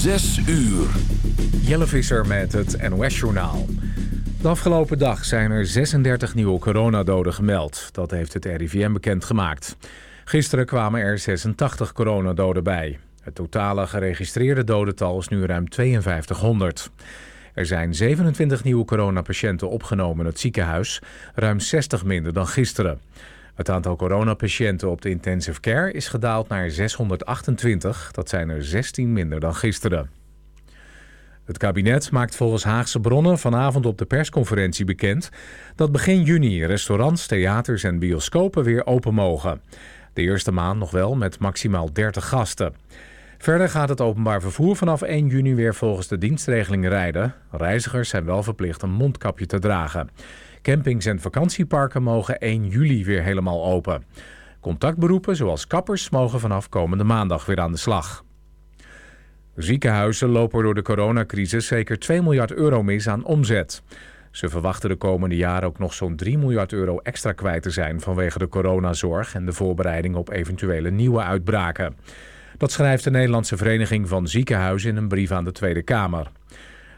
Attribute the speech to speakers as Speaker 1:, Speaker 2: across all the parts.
Speaker 1: Zes uur.
Speaker 2: Jelle Visser met het NOS-journaal. De afgelopen dag zijn er 36 nieuwe coronadoden gemeld. Dat heeft het RIVM bekendgemaakt. Gisteren kwamen er 86 coronadoden bij. Het totale geregistreerde dodental is nu ruim 5200. Er zijn 27 nieuwe coronapatiënten opgenomen in het ziekenhuis, ruim 60 minder dan gisteren. Het aantal coronapatiënten op de intensive care is gedaald naar 628. Dat zijn er 16 minder dan gisteren. Het kabinet maakt volgens Haagse bronnen vanavond op de persconferentie bekend... dat begin juni restaurants, theaters en bioscopen weer open mogen. De eerste maand nog wel met maximaal 30 gasten. Verder gaat het openbaar vervoer vanaf 1 juni weer volgens de dienstregeling rijden. Reizigers zijn wel verplicht een mondkapje te dragen. Campings en vakantieparken mogen 1 juli weer helemaal open. Contactberoepen zoals kappers mogen vanaf komende maandag weer aan de slag. Ziekenhuizen lopen door de coronacrisis zeker 2 miljard euro mis aan omzet. Ze verwachten de komende jaren ook nog zo'n 3 miljard euro extra kwijt te zijn vanwege de coronazorg en de voorbereiding op eventuele nieuwe uitbraken. Dat schrijft de Nederlandse Vereniging van Ziekenhuizen in een brief aan de Tweede Kamer.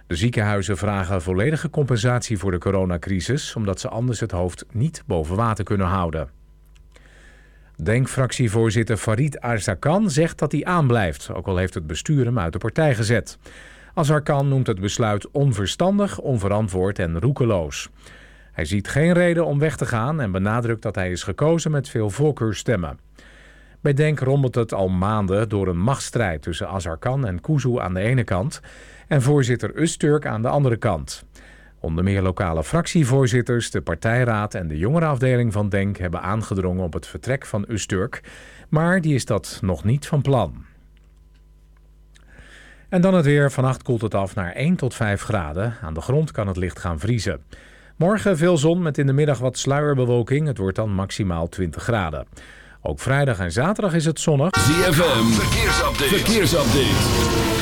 Speaker 2: De ziekenhuizen vragen volledige compensatie voor de coronacrisis... omdat ze anders het hoofd niet boven water kunnen houden. Denk-fractievoorzitter Farid Arzakan zegt dat hij aanblijft... ook al heeft het bestuur hem uit de partij gezet. Azarkan noemt het besluit onverstandig, onverantwoord en roekeloos. Hij ziet geen reden om weg te gaan en benadrukt dat hij is gekozen met veel voorkeurstemmen. Bij Denk rommelt het al maanden door een machtsstrijd tussen Azarkan en Kuzu aan de ene kant en voorzitter Usturk aan de andere kant. Onder meer lokale fractievoorzitters, de partijraad en de jongerenafdeling van Denk hebben aangedrongen op het vertrek van Usturk, maar die is dat nog niet van plan. En dan het weer. Vannacht koelt het af naar 1 tot 5 graden. Aan de grond kan het licht gaan vriezen. Morgen veel zon met in de middag wat sluierbewolking. Het wordt dan maximaal 20 graden. Ook vrijdag en zaterdag is het zonnig.
Speaker 1: ZFM, verkeersupdate. verkeersupdate.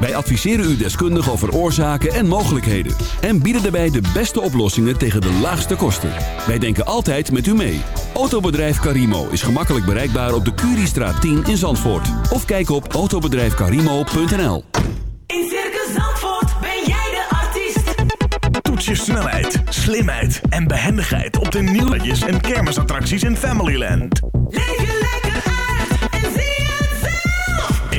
Speaker 1: Wij adviseren u deskundig over oorzaken en mogelijkheden. En bieden daarbij de beste oplossingen tegen de laagste kosten. Wij denken altijd met u mee. Autobedrijf Carimo is gemakkelijk bereikbaar op de Curiestraat 10 in Zandvoort. Of kijk op autobedrijfcarimo.nl
Speaker 3: In Circus Zandvoort ben jij de artiest.
Speaker 4: Toets je snelheid, slimheid en behendigheid op de nieuwtjes en kermisattracties in Familyland.
Speaker 3: Leef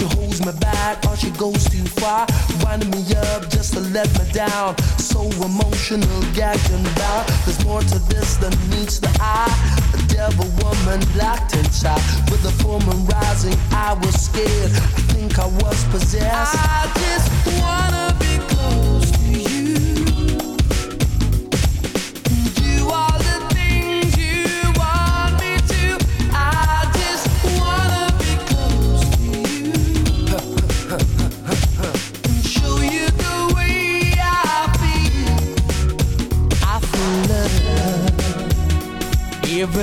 Speaker 5: She holds me back or she goes too far. Winding me up just to let me down. So emotional, gagged and bound. There's more to this than meets the eye. A devil woman locked inside. With the full rising, I was scared. I think I was possessed. I just wanna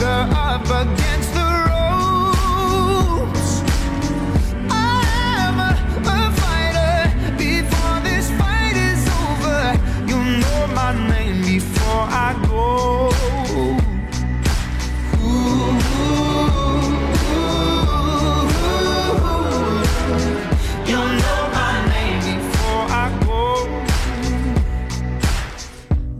Speaker 6: longer up again.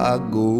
Speaker 6: I go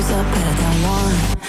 Speaker 7: Hearts are better than one.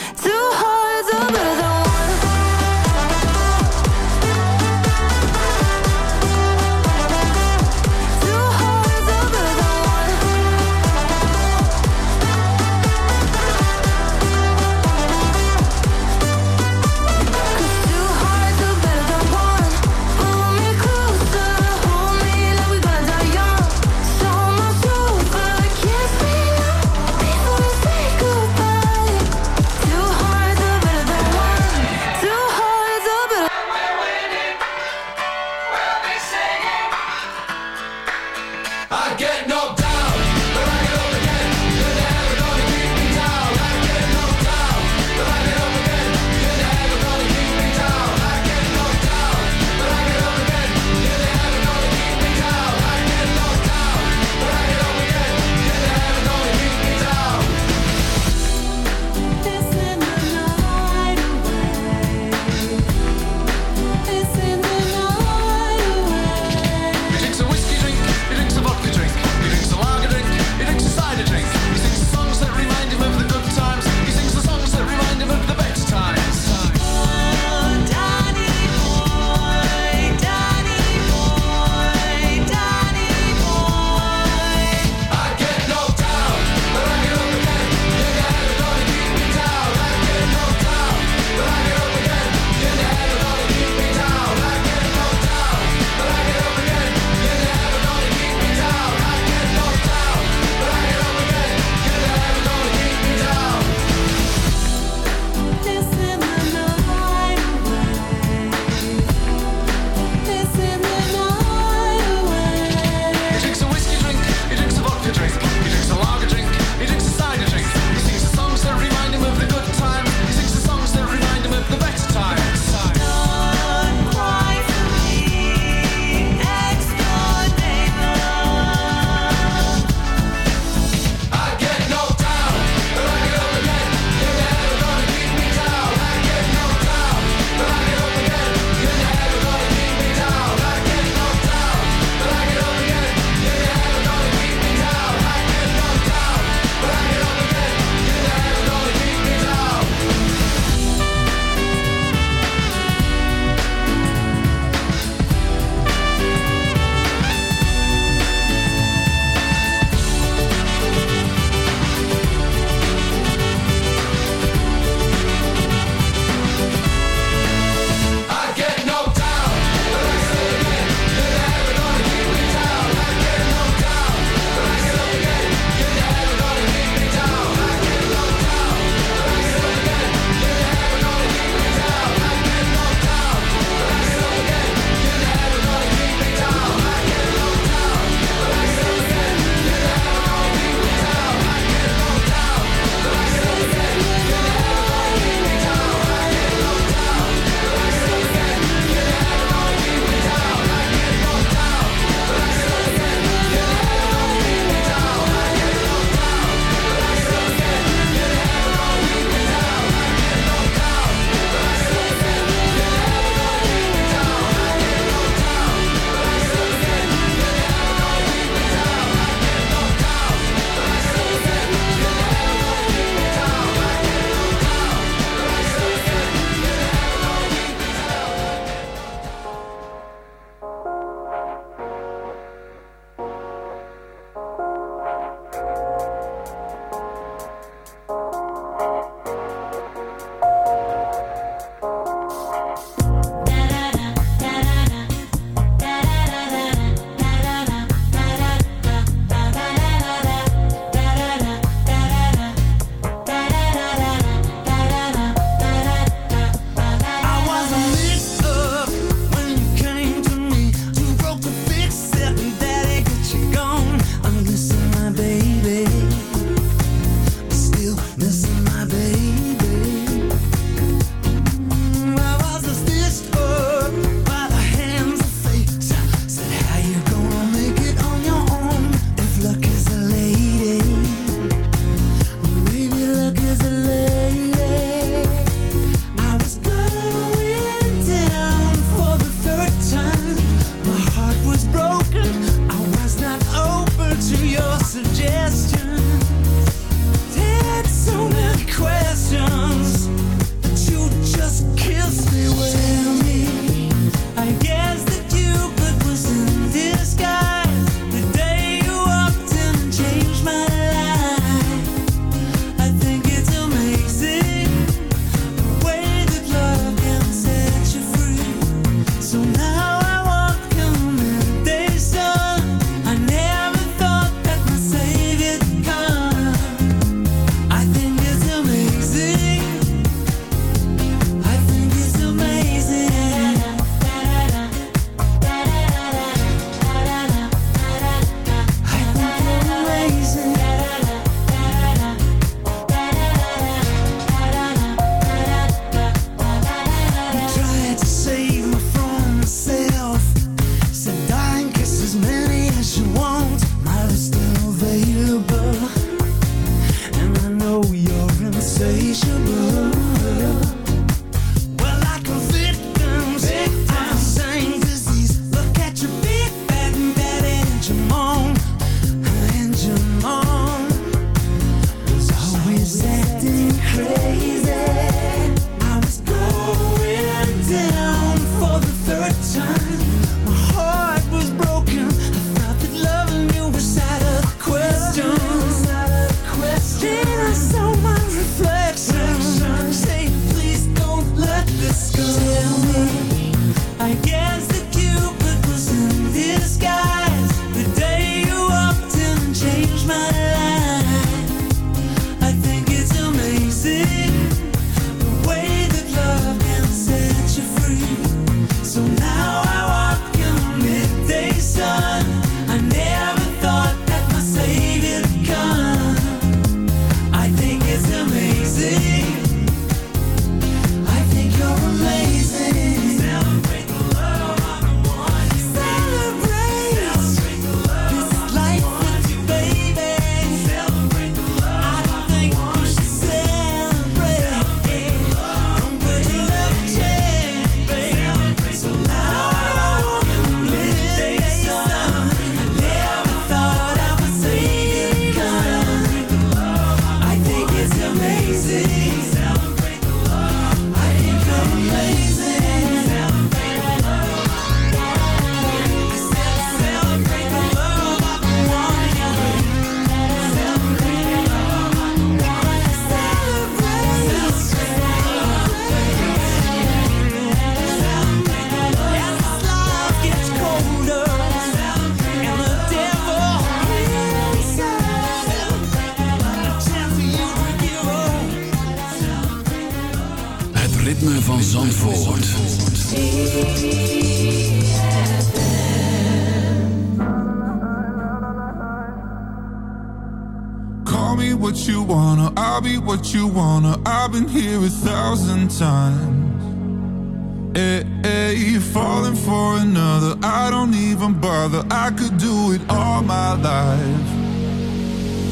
Speaker 8: I've been here a thousand times. Eh, eh, hey, hey, falling for another. I don't even bother. I could do it all my life.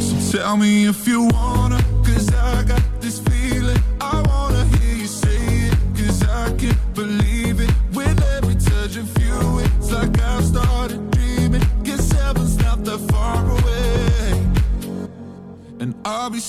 Speaker 8: So tell me if you wanna.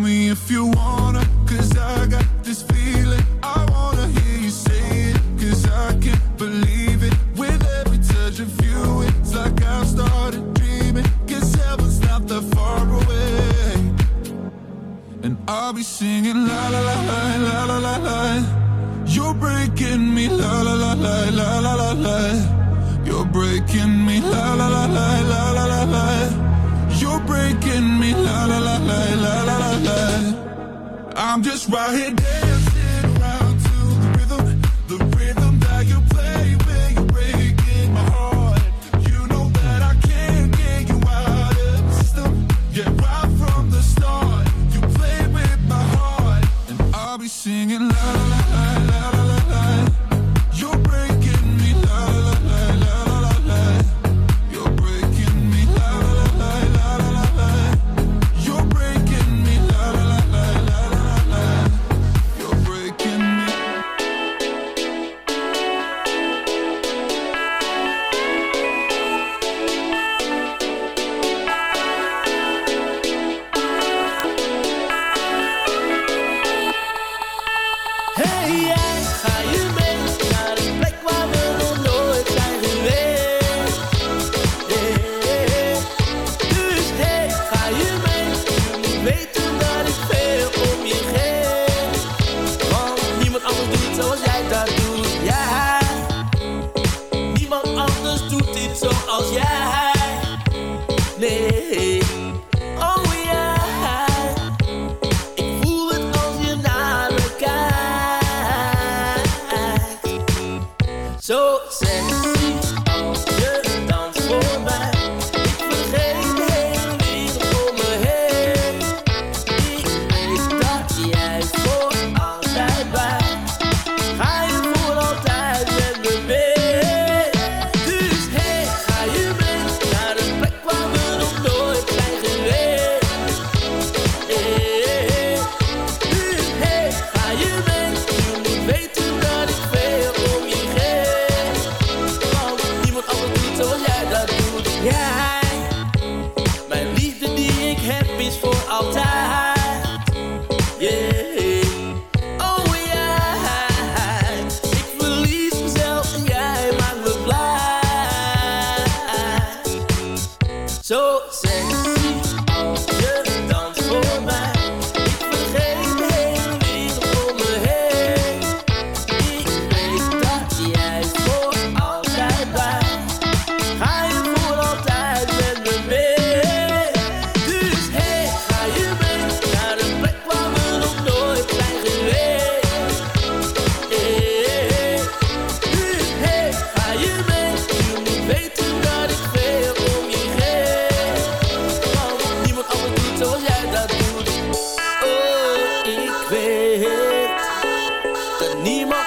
Speaker 8: me if you wanna.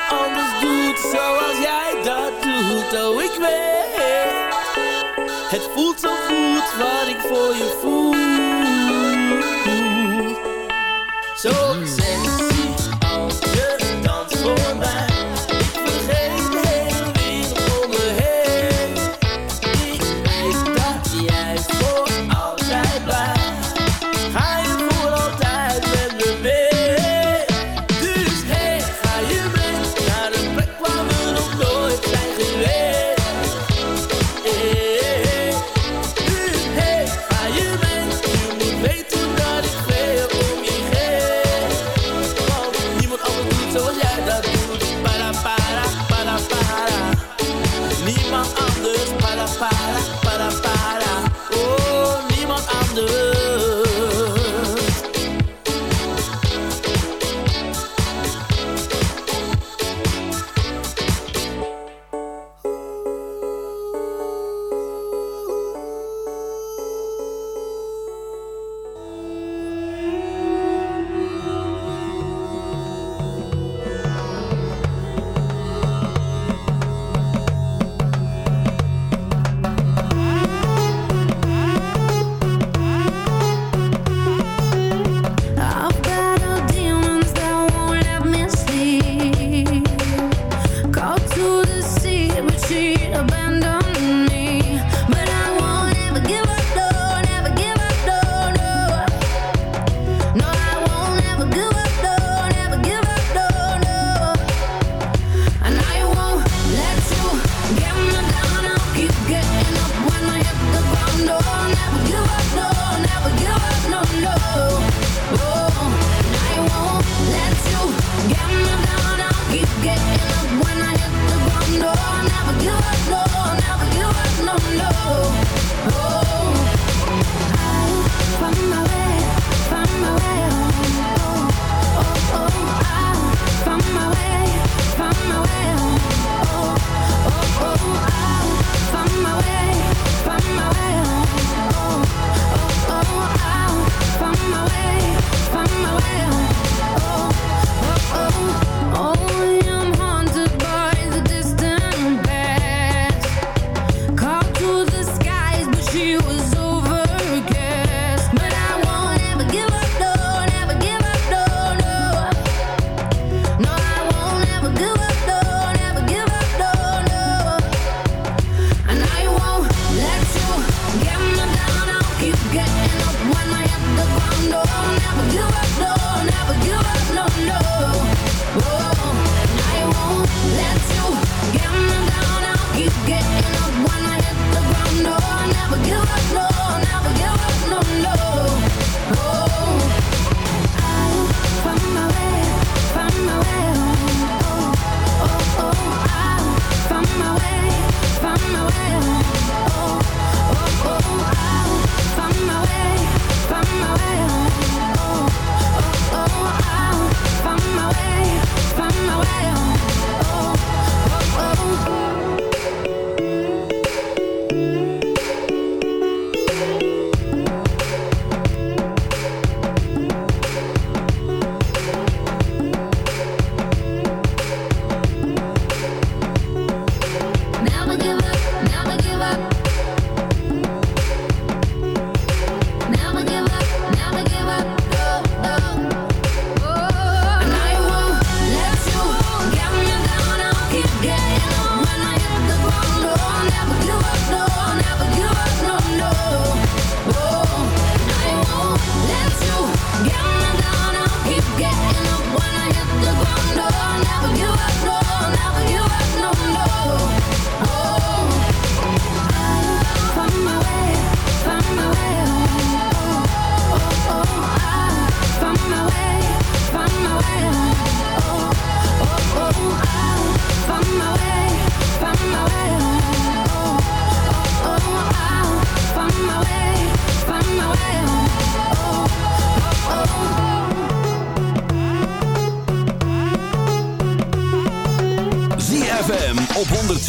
Speaker 5: anders doet zoals jij dat doet. Oh, ik weet, het voelt zo goed wat ik voor je
Speaker 1: voel.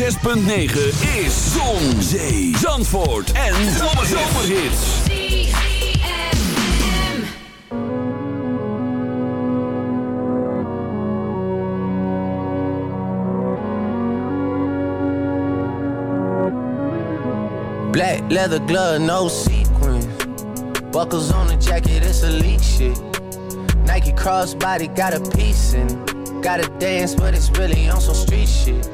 Speaker 1: 106.9 is Zon, Zee, Zandvoort en Zomerhits.
Speaker 9: Black leather glove, no sequins. Buckles on the jacket, it's elite shit. Nike crossbody got a piece in it. Gotta dance, but it's really on some street shit.